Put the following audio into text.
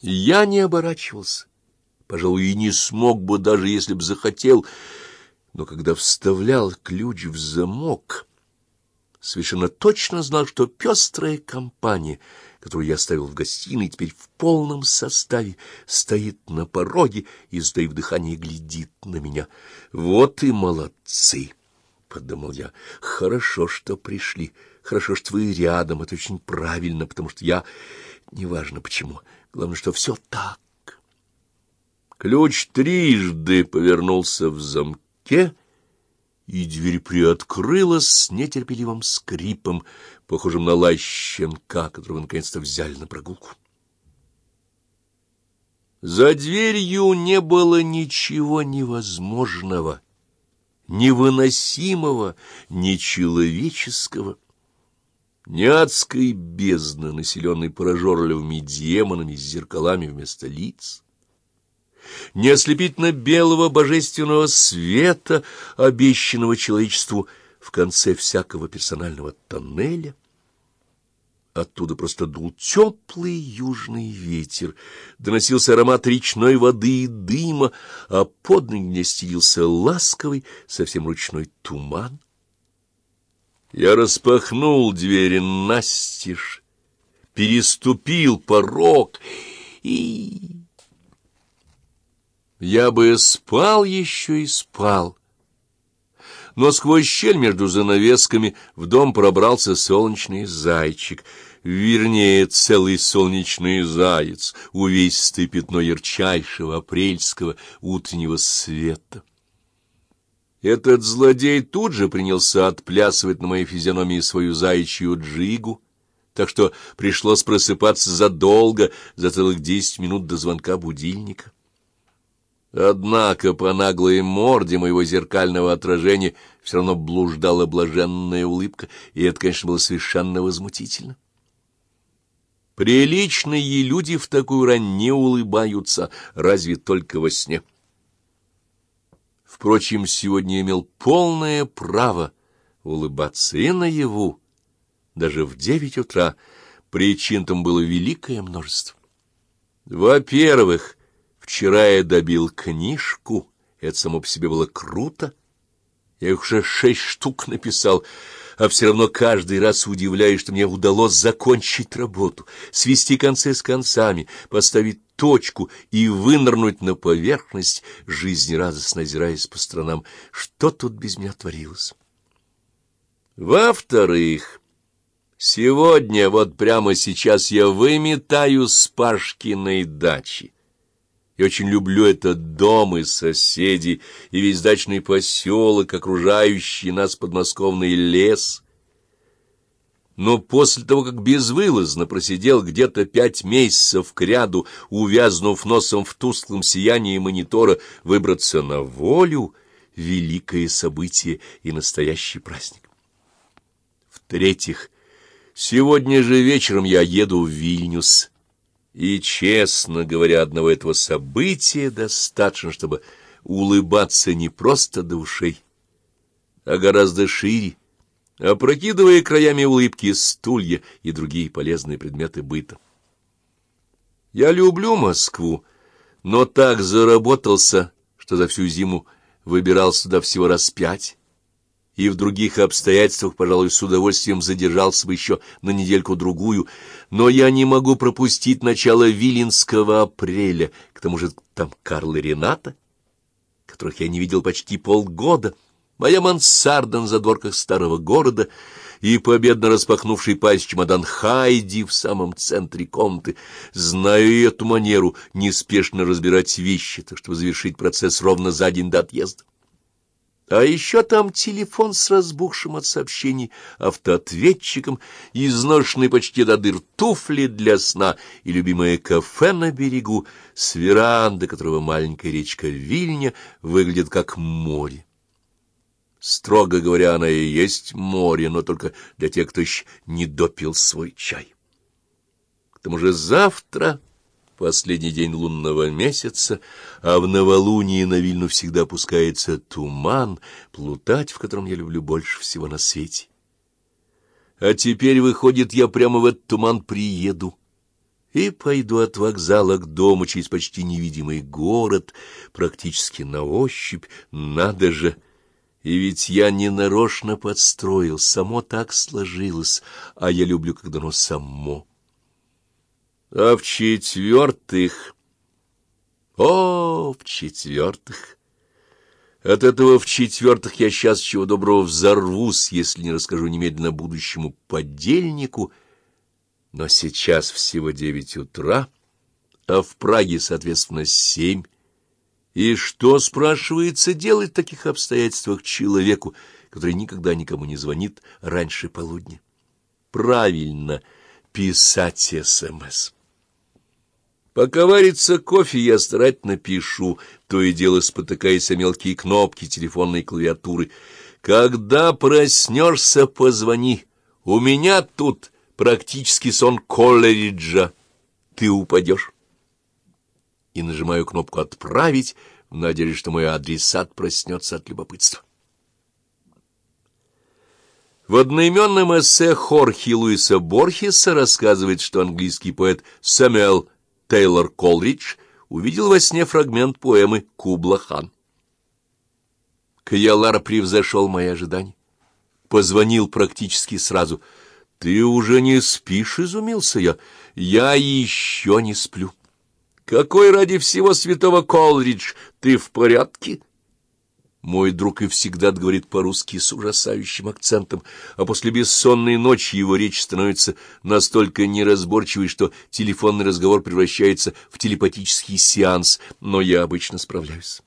Я не оборачивался, пожалуй, и не смог бы, даже если б захотел, но когда вставлял ключ в замок, совершенно точно знал, что пестрая компания, которую я оставил в гостиной, теперь в полном составе стоит на пороге и, сдаив дыхание, глядит на меня. Вот и молодцы! — подумал я. — Хорошо, что пришли. Хорошо, что вы рядом. Это очень правильно, потому что я... Неважно почему. Главное, что все так. Ключ трижды повернулся в замке, и дверь приоткрылась с нетерпеливым скрипом, похожим на лай щенка, которого наконец-то взяли на прогулку. За дверью не было ничего невозможного, невыносимого, нечеловеческого. Ни адской бездны, населенной прожорливыми демонами с зеркалами вместо лиц, ни ослепительно белого божественного света, обещанного человечеству в конце всякого персонального тоннеля. Оттуда просто дул теплый южный ветер, доносился аромат речной воды и дыма, а под мне стелился ласковый, совсем ручной туман. Я распахнул двери настежь, переступил порог и... Я бы спал еще и спал. Но сквозь щель между занавесками в дом пробрался солнечный зайчик, вернее, целый солнечный заяц, увесистое пятно ярчайшего апрельского утреннего света. Этот злодей тут же принялся отплясывать на моей физиономии свою заячью джигу, так что пришлось просыпаться задолго, за целых десять минут до звонка будильника. Однако по наглой морде моего зеркального отражения все равно блуждала блаженная улыбка, и это, конечно, было совершенно возмутительно. Приличные люди в такую рань не улыбаются, разве только во сне. Впрочем, сегодня имел полное право улыбаться и наяву, даже в девять утра. Причин там было великое множество. Во-первых, вчера я добил книжку, это само по себе было круто. Я их уже шесть штук написал, а все равно каждый раз удивляюсь, что мне удалось закончить работу, свести концы с концами, поставить точку и вынырнуть на поверхность, жизнерадостно озираясь по сторонам. Что тут без меня творилось? Во-вторых, сегодня, вот прямо сейчас, я выметаю с Пашкиной дачи. Я очень люблю этот дом и соседей, и весь дачный поселок, окружающий нас подмосковный лес. Но после того, как безвылазно просидел где-то пять месяцев кряду, увязнув носом в тусклом сиянии монитора, выбраться на волю — великое событие и настоящий праздник. В-третьих, сегодня же вечером я еду в Вильнюс, и, честно говоря, одного этого события достаточно, чтобы улыбаться не просто до ушей, а гораздо шире, опрокидывая краями улыбки стулья и другие полезные предметы быта. Я люблю Москву, но так заработался, что за всю зиму выбирал сюда всего раз пять. И в других обстоятельствах, пожалуй, с удовольствием задержался бы еще на недельку-другую, но я не могу пропустить начало Виленского апреля, к тому же там Карл и Рената, которых я не видел почти полгода, моя мансарда на задворках старого города и победно распахнувший пасть чемодан Хайди в самом центре комнаты. Знаю эту манеру неспешно разбирать вещи, так чтобы завершить процесс ровно за день до отъезда. А еще там телефон с разбухшим от сообщений автоответчиком, изношенные почти до дыр туфли для сна и любимое кафе на берегу, с веранды которого маленькая речка Вильня выглядит как море. Строго говоря, она и есть море, но только для тех, кто еще не допил свой чай. К тому же завтра последний день лунного месяца, а в новолуние на Вильну всегда опускается туман, плутать в котором я люблю больше всего на свете. А теперь, выходит, я прямо в этот туман приеду, и пойду от вокзала к дому через почти невидимый город, практически на ощупь, надо же. И ведь я не нарочно подстроил, само так сложилось, а я люблю, когда оно само. А в-четвертых... О, в-четвертых... От этого в-четвертых я сейчас чего доброго взорвусь, если не расскажу немедленно будущему подельнику — но сейчас всего девять утра, а в Праге, соответственно, семь. И что, спрашивается, делать в таких обстоятельствах человеку, который никогда никому не звонит раньше полудня? Правильно писать СМС. Пока варится кофе, я старательно пишу, то и дело спотыкаясь о мелкие кнопки телефонной клавиатуры. Когда проснешься, позвони. У меня тут практически сон Коллериджа. Ты упадешь. И нажимаю кнопку «Отправить», в надежде, что мой адресат проснется от любопытства. В одноименном эссе Хорхи Луиса Борхеса рассказывает, что английский поэт Сэмюэл Тейлор Колридж увидел во сне фрагмент поэмы «Кубла-хан». Каялар превзошел мои ожидания. Позвонил практически сразу —— Ты уже не спишь? — изумился я. — Я еще не сплю. — Какой ради всего святого Колридж? Ты в порядке? Мой друг и всегда говорит по-русски с ужасающим акцентом, а после бессонной ночи его речь становится настолько неразборчивой, что телефонный разговор превращается в телепатический сеанс, но я обычно справляюсь.